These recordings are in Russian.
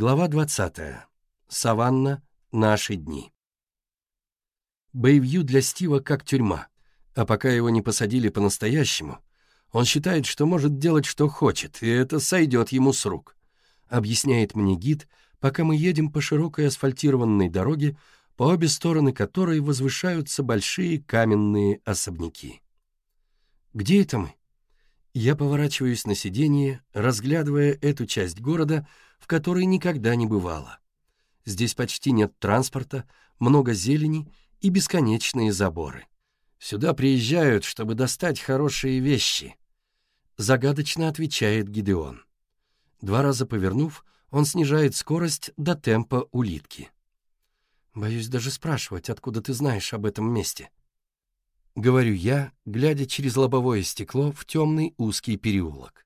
Глава 20. Саванна. Наши дни. Бэйвью для Стива как тюрьма, а пока его не посадили по-настоящему, он считает, что может делать, что хочет, и это сойдет ему с рук, объясняет мне гид, пока мы едем по широкой асфальтированной дороге, по обе стороны которой возвышаются большие каменные особняки. «Где это мы?» Я поворачиваюсь на сиденье, разглядывая эту часть города, в которой никогда не бывало. Здесь почти нет транспорта, много зелени и бесконечные заборы. Сюда приезжают, чтобы достать хорошие вещи. Загадочно отвечает Гидеон. Два раза повернув, он снижает скорость до темпа улитки. Боюсь даже спрашивать, откуда ты знаешь об этом месте. — говорю я, глядя через лобовое стекло в темный узкий переулок.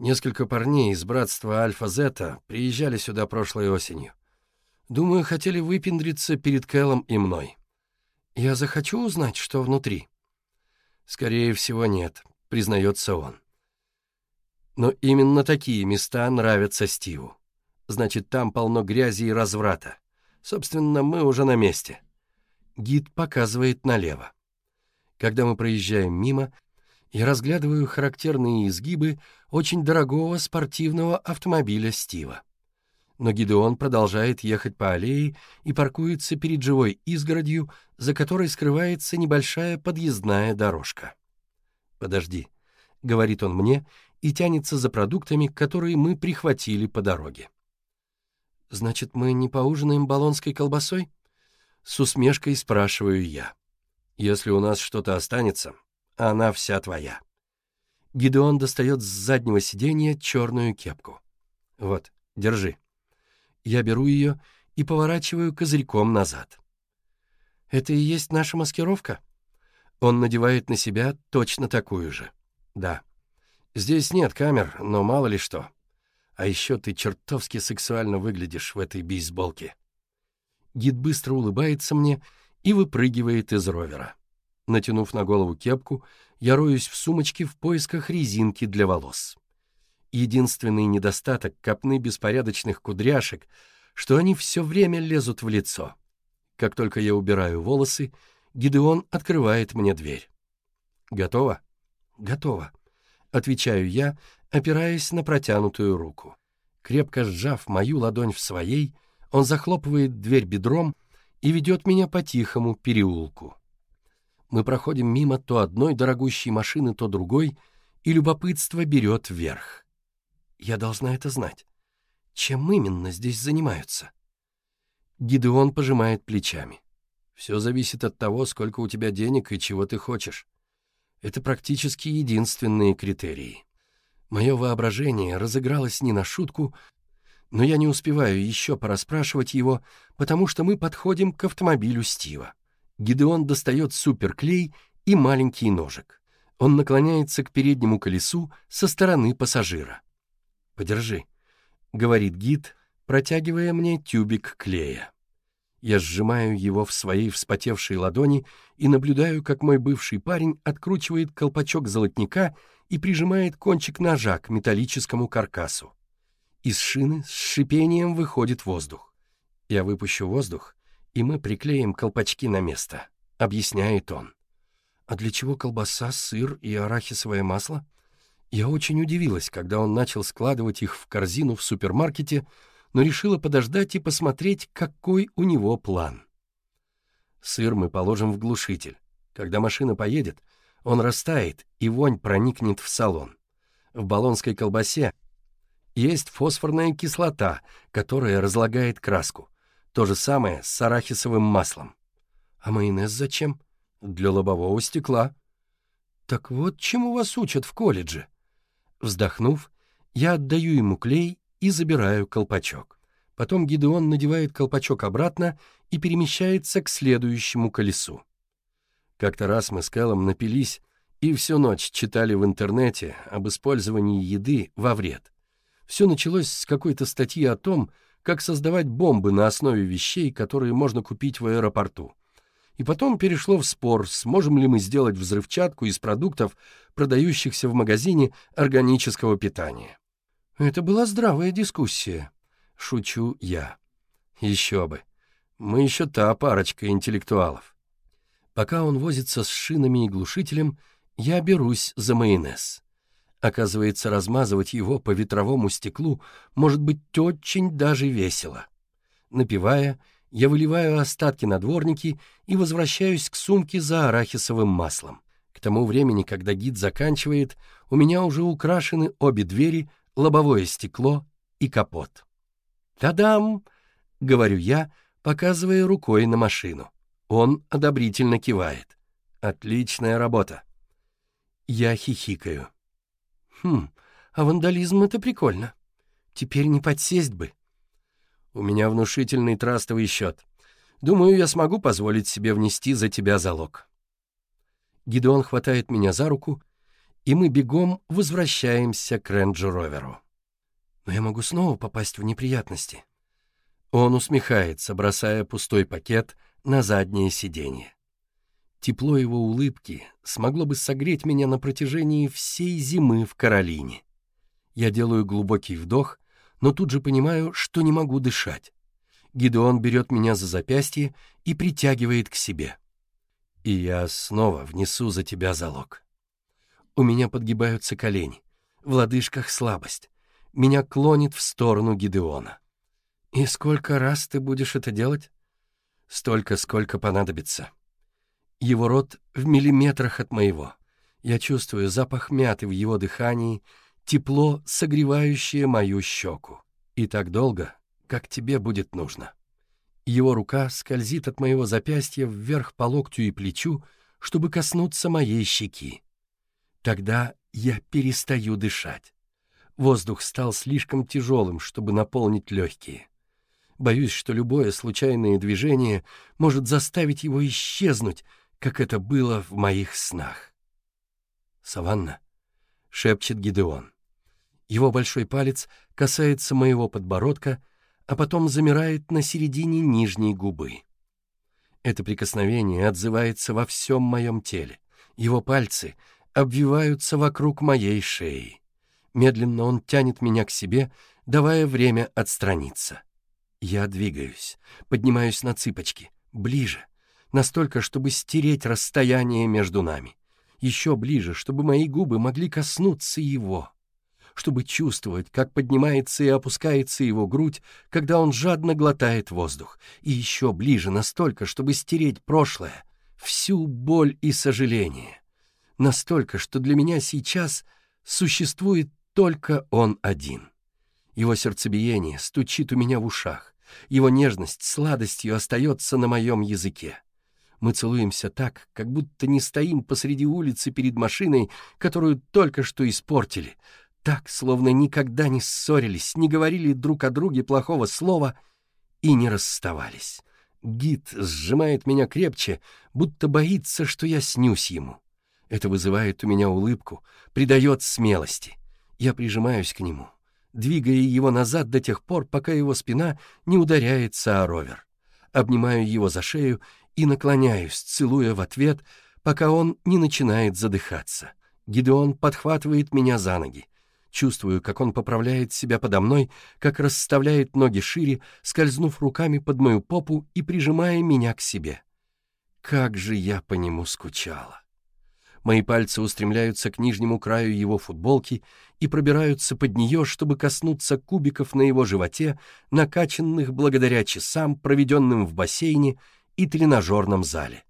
Несколько парней из братства Альфа-Зета приезжали сюда прошлой осенью. Думаю, хотели выпендриться перед Кэлом и мной. Я захочу узнать, что внутри. Скорее всего, нет, признается он. Но именно такие места нравятся Стиву. Значит, там полно грязи и разврата. Собственно, мы уже на месте. Гид показывает налево когда мы проезжаем мимо, и разглядываю характерные изгибы очень дорогого спортивного автомобиля Стива. Но Гидеон продолжает ехать по аллее и паркуется перед живой изгородью, за которой скрывается небольшая подъездная дорожка. «Подожди», — говорит он мне и тянется за продуктами, которые мы прихватили по дороге. «Значит, мы не поужинаем болонской колбасой?» С усмешкой спрашиваю я. Если у нас что-то останется, она вся твоя». Гидеон достает с заднего сиденья черную кепку. «Вот, держи». Я беру ее и поворачиваю козырьком назад. «Это и есть наша маскировка?» Он надевает на себя точно такую же. «Да. Здесь нет камер, но мало ли что. А еще ты чертовски сексуально выглядишь в этой бейсболке». Гид быстро улыбается мне и выпрыгивает из ровера. Натянув на голову кепку, я роюсь в сумочке в поисках резинки для волос. Единственный недостаток копны беспорядочных кудряшек, что они все время лезут в лицо. Как только я убираю волосы, Гидеон открывает мне дверь. «Готово?» «Готово», — отвечаю я, опираясь на протянутую руку. Крепко сжав мою ладонь в своей, он захлопывает дверь бедром, и ведет меня по тихому переулку. Мы проходим мимо то одной дорогущей машины, то другой, и любопытство берет вверх. Я должна это знать. Чем именно здесь занимаются? Гидеон пожимает плечами. Все зависит от того, сколько у тебя денег и чего ты хочешь. Это практически единственные критерии. Мое воображение разыгралось не на шутку, но я не успеваю еще порасспрашивать его, потому что мы подходим к автомобилю Стива. Гидеон достает суперклей и маленький ножик. Он наклоняется к переднему колесу со стороны пассажира. «Подержи», — говорит гид, протягивая мне тюбик клея. Я сжимаю его в своей вспотевшей ладони и наблюдаю, как мой бывший парень откручивает колпачок золотника и прижимает кончик ножа к металлическому каркасу. Из шины с шипением выходит воздух. Я выпущу воздух, и мы приклеим колпачки на место, объясняет он. А для чего колбаса, сыр и арахисовое масло? Я очень удивилась, когда он начал складывать их в корзину в супермаркете, но решила подождать и посмотреть, какой у него план. Сыр мы положим в глушитель. Когда машина поедет, он растает, и вонь проникнет в салон. В баллонской колбасе есть фосфорная кислота, которая разлагает краску. То же самое с арахисовым маслом. А майонез зачем? Для лобового стекла. Так вот чему вас учат в колледже. Вздохнув, я отдаю ему клей и забираю колпачок. Потом Гидеон надевает колпачок обратно и перемещается к следующему колесу. Как-то раз мы с Кэллом напились и всю ночь читали в интернете об использовании еды во вред. Все началось с какой-то статьи о том, как создавать бомбы на основе вещей, которые можно купить в аэропорту. И потом перешло в спор, сможем ли мы сделать взрывчатку из продуктов, продающихся в магазине органического питания. Это была здравая дискуссия. Шучу я. Еще бы. Мы еще та парочка интеллектуалов. Пока он возится с шинами и глушителем, я берусь за майонез. Оказывается, размазывать его по ветровому стеклу может быть очень даже весело. Напивая, я выливаю остатки на дворники и возвращаюсь к сумке за арахисовым маслом. К тому времени, когда гид заканчивает, у меня уже украшены обе двери, лобовое стекло и капот. «Та-дам!» — говорю я, показывая рукой на машину. Он одобрительно кивает. «Отличная работа!» Я хихикаю. Хм, а вандализм — это прикольно. Теперь не подсесть бы. У меня внушительный трастовый счет. Думаю, я смогу позволить себе внести за тебя залог. Гидеон хватает меня за руку, и мы бегом возвращаемся к рейндж-роверу. Но я могу снова попасть в неприятности. Он усмехается, бросая пустой пакет на заднее сиденье. Тепло его улыбки смогло бы согреть меня на протяжении всей зимы в Каролине. Я делаю глубокий вдох, но тут же понимаю, что не могу дышать. Гидеон берет меня за запястье и притягивает к себе. И я снова внесу за тебя залог. У меня подгибаются колени, в лодыжках слабость. Меня клонит в сторону Гидеона. «И сколько раз ты будешь это делать?» «Столько, сколько понадобится», его рот в миллиметрах от моего. Я чувствую запах мяты в его дыхании, тепло, согревающее мою щеку. И так долго, как тебе будет нужно. Его рука скользит от моего запястья вверх по локтю и плечу, чтобы коснуться моей щеки. Тогда я перестаю дышать. Воздух стал слишком тяжелым, чтобы наполнить легкие. Боюсь, что любое случайное движение может заставить его исчезнуть, как это было в моих снах. «Саванна?» — шепчет Гидеон. Его большой палец касается моего подбородка, а потом замирает на середине нижней губы. Это прикосновение отзывается во всем моем теле. Его пальцы обвиваются вокруг моей шеи. Медленно он тянет меня к себе, давая время отстраниться. Я двигаюсь, поднимаюсь на цыпочки, ближе — настолько, чтобы стереть расстояние между нами, еще ближе, чтобы мои губы могли коснуться его, чтобы чувствовать, как поднимается и опускается его грудь, когда он жадно глотает воздух, и еще ближе настолько, чтобы стереть прошлое, всю боль и сожаление, настолько, что для меня сейчас существует только он один. Его сердцебиение стучит у меня в ушах, его нежность сладостью остается на моем языке. Мы целуемся так, как будто не стоим посреди улицы перед машиной, которую только что испортили. Так, словно никогда не ссорились, не говорили друг о друге плохого слова и не расставались. Гид сжимает меня крепче, будто боится, что я снюсь ему. Это вызывает у меня улыбку, придает смелости. Я прижимаюсь к нему, двигая его назад до тех пор, пока его спина не ударяется о ровер. Обнимаю его за шею и наклоняюсь, целуя в ответ, пока он не начинает задыхаться. Гидеон подхватывает меня за ноги. Чувствую, как он поправляет себя подо мной, как расставляет ноги шире, скользнув руками под мою попу и прижимая меня к себе. Как же я по нему скучала. Мои пальцы устремляются к нижнему краю его футболки и пробираются под нее, чтобы коснуться кубиков на его животе, накачанных благодаря часам, проведенным в бассейне, и тренажерном зале.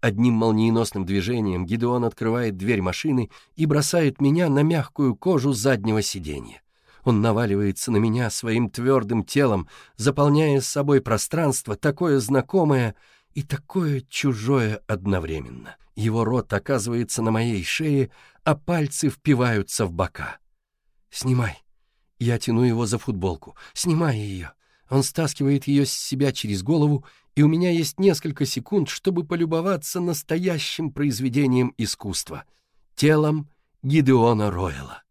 Одним молниеносным движением Гидеон открывает дверь машины и бросает меня на мягкую кожу заднего сиденья. Он наваливается на меня своим твердым телом, заполняя с собой пространство, такое знакомое и такое чужое одновременно. Его рот оказывается на моей шее, а пальцы впиваются в бока. «Снимай!» Я тяну его за футболку. «Снимай ее!» Он стаскивает ее с себя через голову, и у меня есть несколько секунд, чтобы полюбоваться настоящим произведением искусства — телом Гидеона Ройла.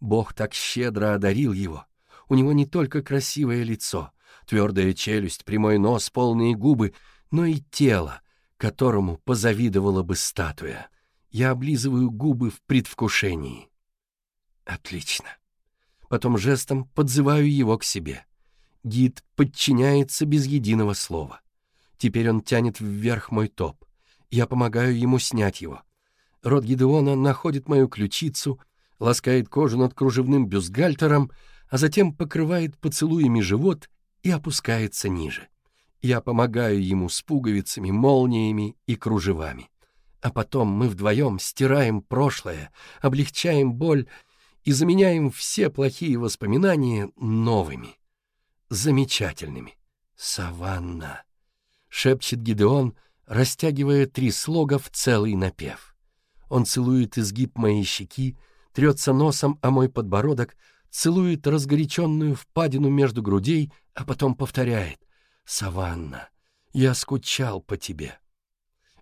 Бог так щедро одарил его. У него не только красивое лицо, твердая челюсть, прямой нос, полные губы, но и тело, которому позавидовала бы статуя. Я облизываю губы в предвкушении. Отлично. Потом жестом подзываю его к себе. Гид подчиняется без единого слова. Теперь он тянет вверх мой топ. Я помогаю ему снять его. Рот Гидеона находит мою ключицу, ласкает кожу над кружевным бюстгальтером, а затем покрывает поцелуями живот и опускается ниже. Я помогаю ему с пуговицами, молниями и кружевами. А потом мы вдвоем стираем прошлое, облегчаем боль и заменяем все плохие воспоминания новыми замечательными. «Саванна», — шепчет Гидеон, растягивая три слога в целый напев. Он целует изгиб моей щеки, трется носом о мой подбородок, целует разгоряченную впадину между грудей, а потом повторяет «Саванна, я скучал по тебе».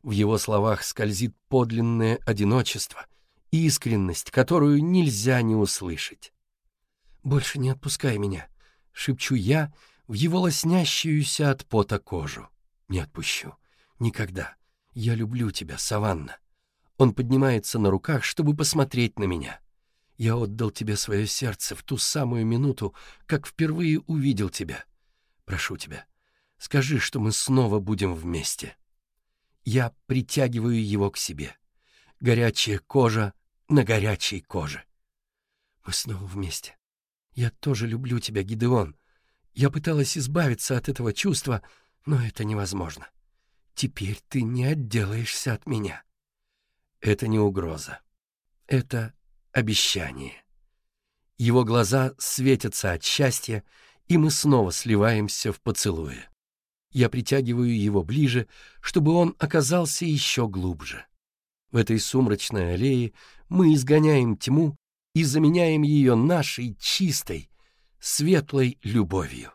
В его словах скользит подлинное одиночество, искренность, которую нельзя не услышать. «Больше не отпускай меня», — шепчу я в его лоснящуюся от пота кожу. «Не отпущу. Никогда. Я люблю тебя, Саванна». Он поднимается на руках, чтобы посмотреть на меня. «Я отдал тебе свое сердце в ту самую минуту, как впервые увидел тебя. Прошу тебя, скажи, что мы снова будем вместе». Я притягиваю его к себе. Горячая кожа на горячей коже. «Мы снова вместе. «Я тоже люблю тебя, Гидеон. Я пыталась избавиться от этого чувства, но это невозможно. Теперь ты не отделаешься от меня». Это не угроза. Это обещание. Его глаза светятся от счастья, и мы снова сливаемся в поцелуе. Я притягиваю его ближе, чтобы он оказался еще глубже. В этой сумрачной аллее мы изгоняем тьму и заменяем ее нашей чистой, светлой любовью.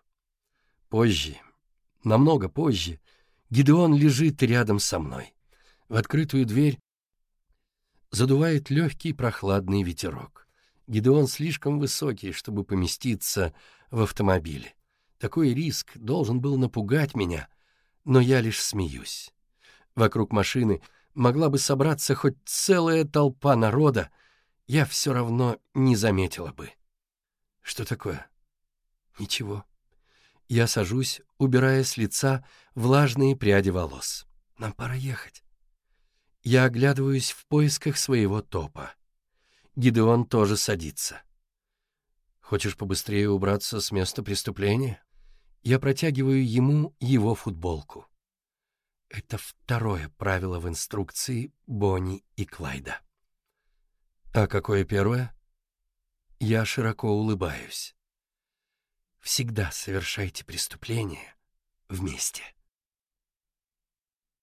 Позже, намного позже, Гидеон лежит рядом со мной. В открытую дверь задувает легкий прохладный ветерок. Гидеон слишком высокий, чтобы поместиться в автомобиле. Такой риск должен был напугать меня, но я лишь смеюсь. Вокруг машины могла бы собраться хоть целая толпа народа, я все равно не заметила бы. Что такое? Ничего. Я сажусь, убирая с лица влажные пряди волос. Нам пора ехать. Я оглядываюсь в поисках своего топа. Гидеон тоже садится. Хочешь побыстрее убраться с места преступления? Я протягиваю ему его футболку. Это второе правило в инструкции Бонни и Клайда. «А какое первое?» Я широко улыбаюсь. «Всегда совершайте преступление вместе».